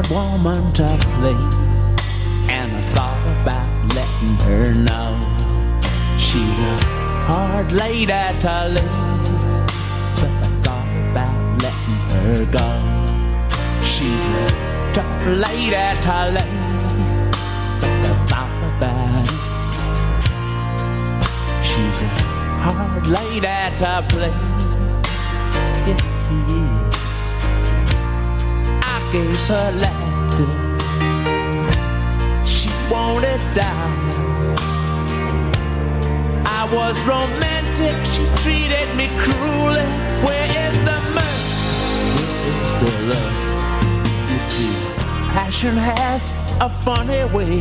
Hard woman to please, and I thought about letting her know. She's a hard lady to leave, but I thought about letting her go. She's a tough lady to leave, but I thought about it. She's a hard lady to please. Yes, she is. Gave her laughter. She wanted down. I was romantic. She treated me cruelly. Where is the mercy? Where is the love? You see, passion has a funny way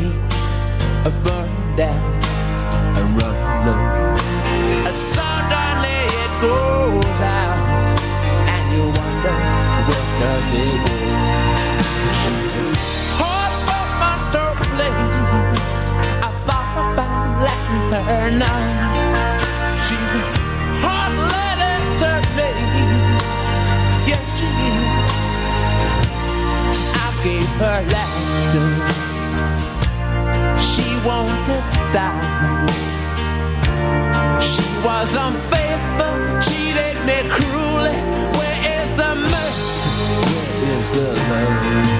of burning down and running low. Suddenly it goes out, and you wonder where does it go? Her know. She's a to please. Yes, she is. I gave her laughter. She wanted diamonds. She was unfaithful, cheated me cruelly. Where is the mercy? Where is the love?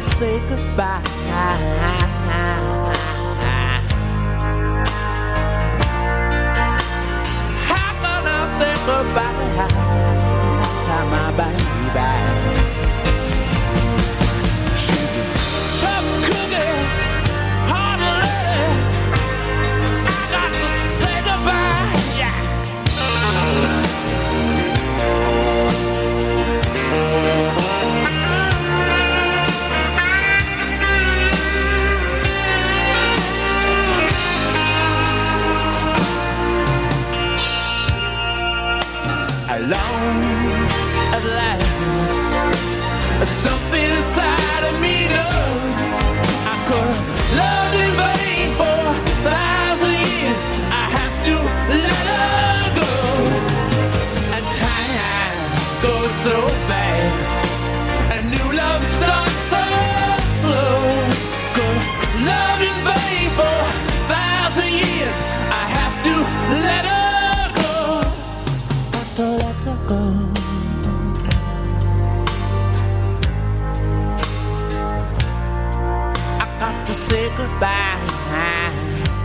Say goodbye. Something to say goodbye.